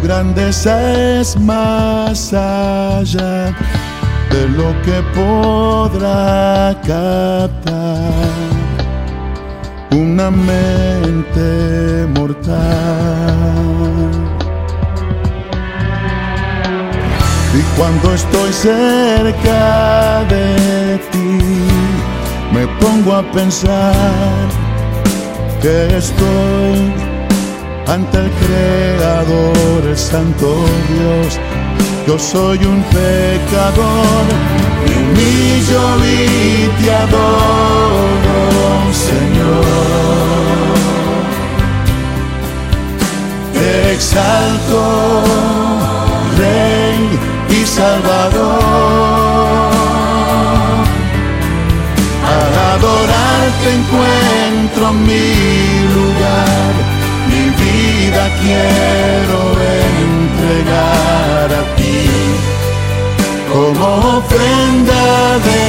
Grandeza es más allá de lo que podrá captar una mente mortal. Y cuando estoy cerca de ti, me pongo a pensar que estoy ante el Creador, el Santo Dios. Yo soy un pecador, me humillo y te adoro, Señor. Te exalto, Rey y Salvador. Quiero entregar a ti como ofrenda de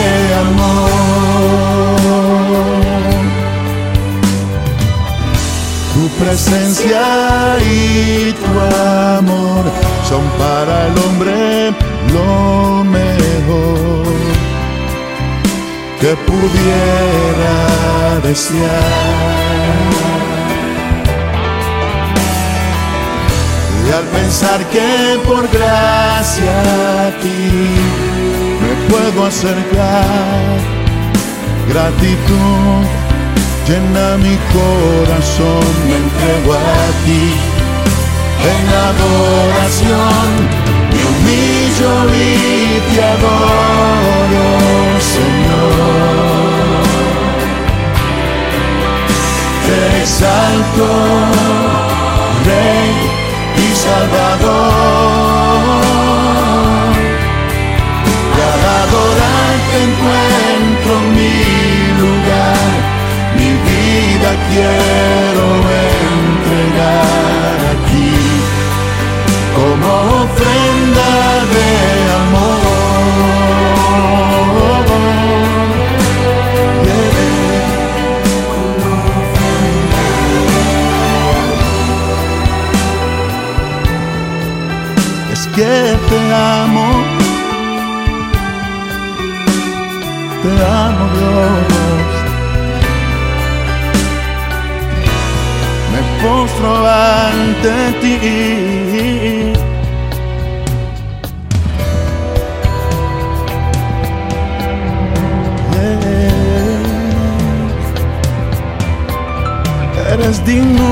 amor. Tu presencia y tu amor son para el hombre lo mejor que pudiera desear. Y al pensar que por gracia a ti me puedo acercar, gratitud llena mi corazón, me entrego a ti. En adoración, me humillo y te adoro, Señor. Te exalto, Salvador. Y al adorarte encuentro mi que te amo, te amo Dios. Me postro ante ti. Yeah. Eres digno